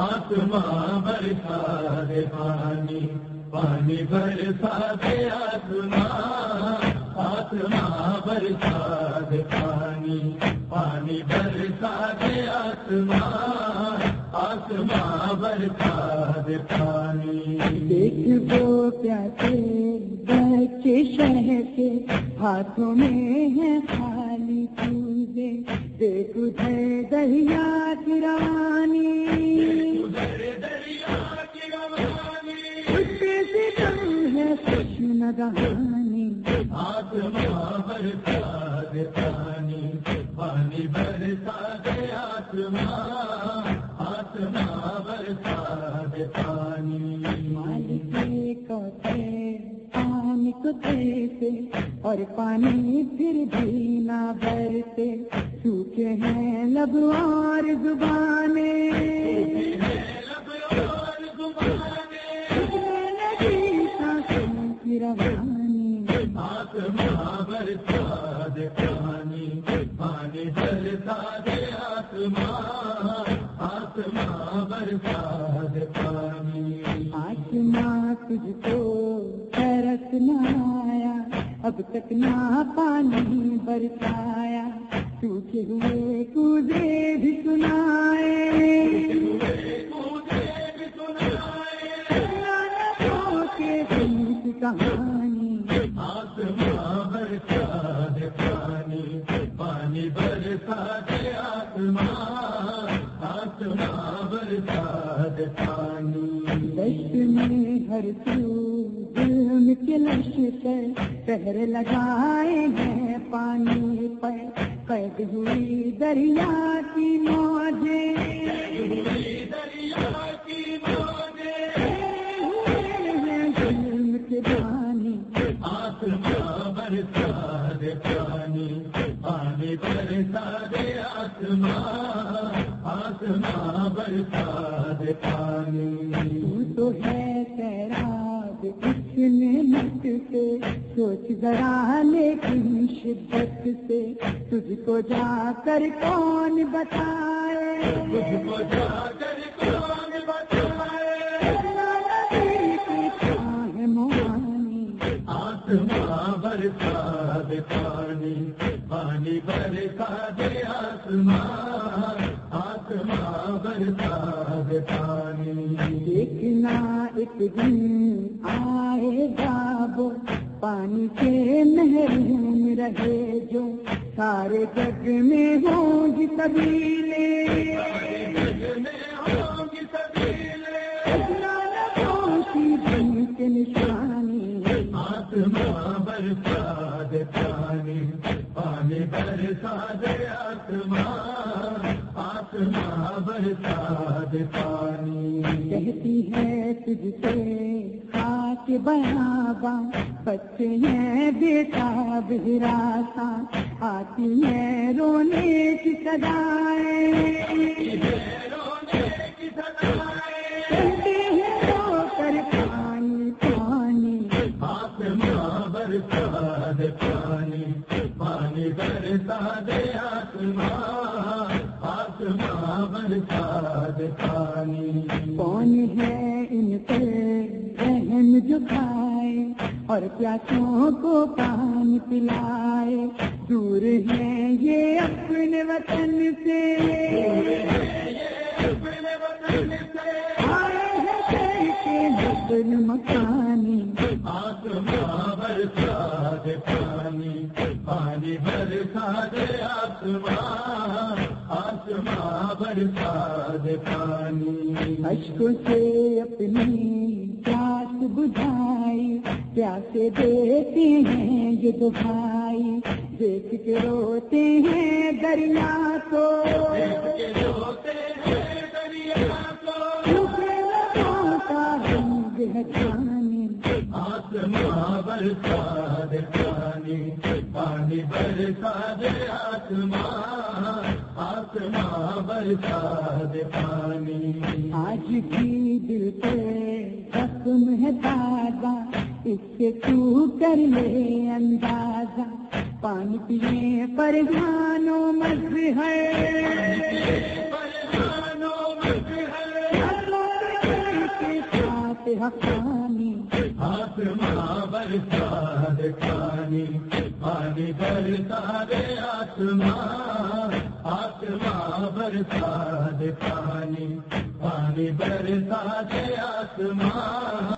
آسماں برسا دے پانی پانی برسا دے آسماں آسماں برسا دے پانی پانی برسا دے آسماں آسماں برسا دے پانی۔ دیکھ وہ پیاسے بچے شہر کے ہاتھوں میں ہے خالی پوزے دیکھ دریا کی روانی۔ نگانی آسماں برسا دے پانی پانی برسا دے آسماں۔ آسماں برسا دے پانی مالک کو پانی کو دیتے اور پانی پھر بھی نہ برتے سوکھے ہیں لب اور زبانیں۔ پانی پانی برسا دے آسماں آسماں برسا پانی۔ تجھ کو ترس نہ آیا اب تک نہ پانی برسایا۔ سوکھے ہوئے کودے بھی سنائے۔ کے دن کی کہانی پانی برسا دے آسماں آسماں برسا دے پانی۔ دشت میں ہر سو ظلم کے لشکر پہر لگائے ہیں پانی پر، قید ہوئی دریا کی موجیں۔ پانی برسا دے آسماں آسماں برسا دے پانی۔ تو ہے سیراب اس نعمت سے سوچ ذرا لیکن شدت سے تجھ کو جا کر کون بتائے؟ تجھ کو جا پانی برسا دے برسا دے پانی دیکھنا ایک دن آئے گا وہ پانی کے محروم رہے جو سارے جگ میں ہوں گی قبیلے۔ پانی برسا دے آسماں آسماں برسا دے پانی۔ کہتی ہے تجھ سے خاک بیاباں بچے ہیں بیٹا بہراسا آتی ہے رونے کی سدائیں پانی برسا دے آسماں آسماں برسا دے پانی۔ کون ہے ان سے رحم جو کھائے اور پیاسوں کو پانی پلائے؟ دور ہے یہ اپنے وطن سے۔ آئے ہیں مکانی۔ دے پانی پانی برسا دے آسماں آسماں برسا دے پانی۔ اشکوں سے اپنی پیاس بجھائی پیاسے دیتے ہیں یہ دو بھائی دیکھ کے روتے ہیں دریا کو۔ کا رنگ ہے جانی۔ آسماں برسا دے پانی۔ پانی برسا دے آسماں آسماں برسا دے پانی۔ آج بھی دل پہ رسم ہے تازہ اس سے تو کر لے اندازہ۔ پانی پیے پر جانو مز ہے۔ کے ساتھ حقانی آسماں برسا دے پانی پانی بر دے آسمان۔ آسماں برسا دے پانی پانی بر دے آسمان۔